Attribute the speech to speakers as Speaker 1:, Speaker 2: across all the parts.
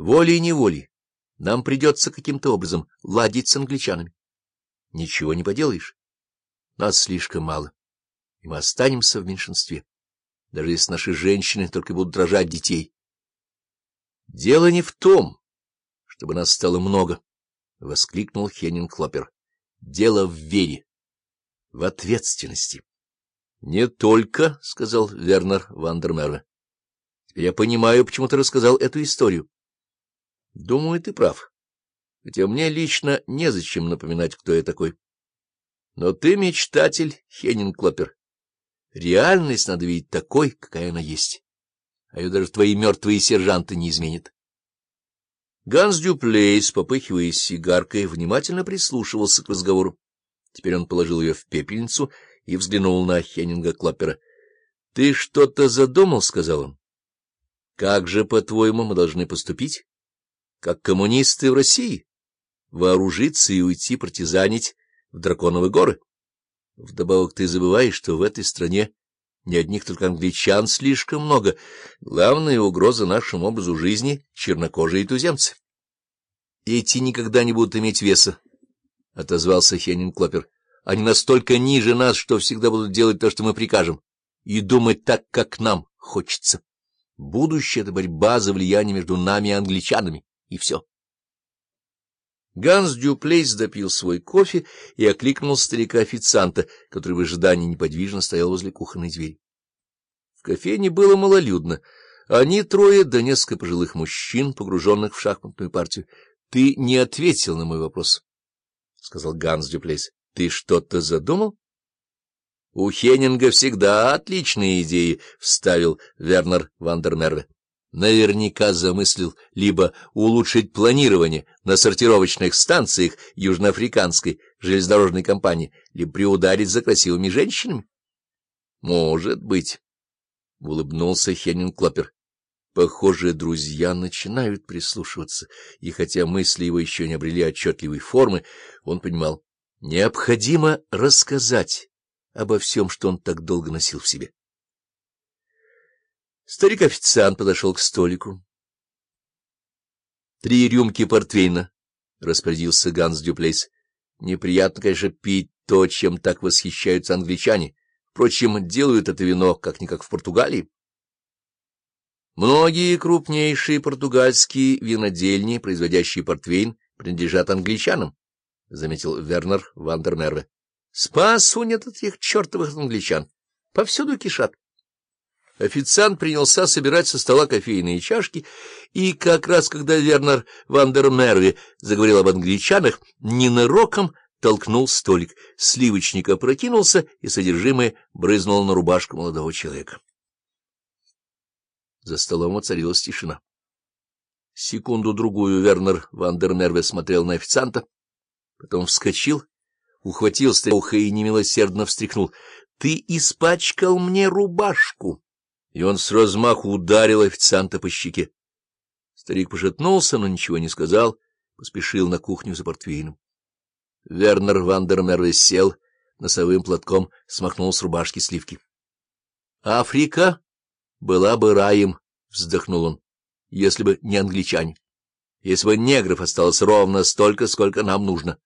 Speaker 1: Волей-неволей нам придется каким-то образом ладить с англичанами. Ничего не поделаешь. Нас слишком мало, и мы останемся в меньшинстве, даже если наши женщины только будут дрожать детей. Дело не в том, чтобы нас стало много, — воскликнул Хеннинг Хлоппер. Дело в вере, в ответственности. — Не только, — сказал Вернер Вандермерве. — я понимаю, почему ты рассказал эту историю. — Думаю, ты прав. Хотя мне лично незачем напоминать, кто я такой. Но ты мечтатель, Хеннинг Клоппер. Реальность надо видеть такой, какая она есть. А ее даже твои мертвые сержанты не изменят. Ганс Дюплейс, попыхивая сигаркой, внимательно прислушивался к разговору. Теперь он положил ее в пепельницу и взглянул на Хеннинга Клоппера. — Ты что-то задумал? — сказал он. — Как же, по-твоему, мы должны поступить? Как коммунисты в России? Вооружиться и уйти партизанить в Драконовы горы? Вдобавок ты забываешь, что в этой стране не одних только англичан слишком много. Главная угроза нашему образу жизни — чернокожие туземцы. — Эти никогда не будут иметь веса, — отозвался Хеннинг Клоппер. — Они настолько ниже нас, что всегда будут делать то, что мы прикажем, и думать так, как нам хочется. Будущее — это борьба за влияние между нами и англичанами, и все. Ганс Дюплейс допил свой кофе и окликнул старика-официанта, который в ожидании неподвижно стоял возле кухонной двери. В кофейне было малолюдно. Они трое, да несколько пожилых мужчин, погруженных в шахматную партию. — Ты не ответил на мой вопрос, — сказал Ганс Дюплейс. — Ты что-то задумал? — У Хеннинга всегда отличные идеи, — вставил Вернер Вандермерве наверняка замыслил либо улучшить планирование на сортировочных станциях южноафриканской железнодорожной компании, либо приударить за красивыми женщинами. — Может быть, — улыбнулся Хеннинг Клоппер. Похоже, друзья начинают прислушиваться, и хотя мысли его еще не обрели отчетливой формы, он понимал, необходимо рассказать обо всем, что он так долго носил в себе. Старик-официант подошел к столику. — Три рюмки портвейна, — распорядился Ганс Дюплейс. — Неприятно, конечно, пить то, чем так восхищаются англичане. Впрочем, делают это вино как-никак в Португалии. Многие крупнейшие португальские винодельни, производящие портвейн, принадлежат англичанам, — заметил Вернер Вандермерве. — Спасу нет от этих чертовых англичан. Повсюду кишат. Официант принялся собирать со стола кофейные чашки, и как раз когда Вернер Вандермерви заговорил об англичанах, ненароком толкнул столик. Сливочник опрокинулся, и содержимое брызнуло на рубашку молодого человека. За столом воцарилась тишина. Секунду-другую Вернер Вандермерве смотрел на официанта, потом вскочил, ухватил стрелка и немилосердно встряхнул. — Ты испачкал мне рубашку! И он с размаху ударил официанта по щеке. Старик пошатнулся, но ничего не сказал, поспешил на кухню за портвейном. Вернер Вандермерве сел, носовым платком смахнул с рубашки сливки. — Африка была бы раем, — вздохнул он, — если бы не англичане, если бы негров осталось ровно столько, сколько нам нужно.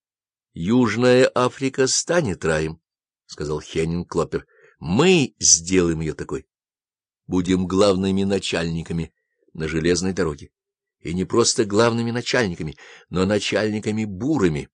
Speaker 1: — Южная Африка станет раем, — сказал Хеннинг Клоппер. — Мы сделаем ее такой будем главными начальниками на железной дороге. И не просто главными начальниками, но начальниками бурами.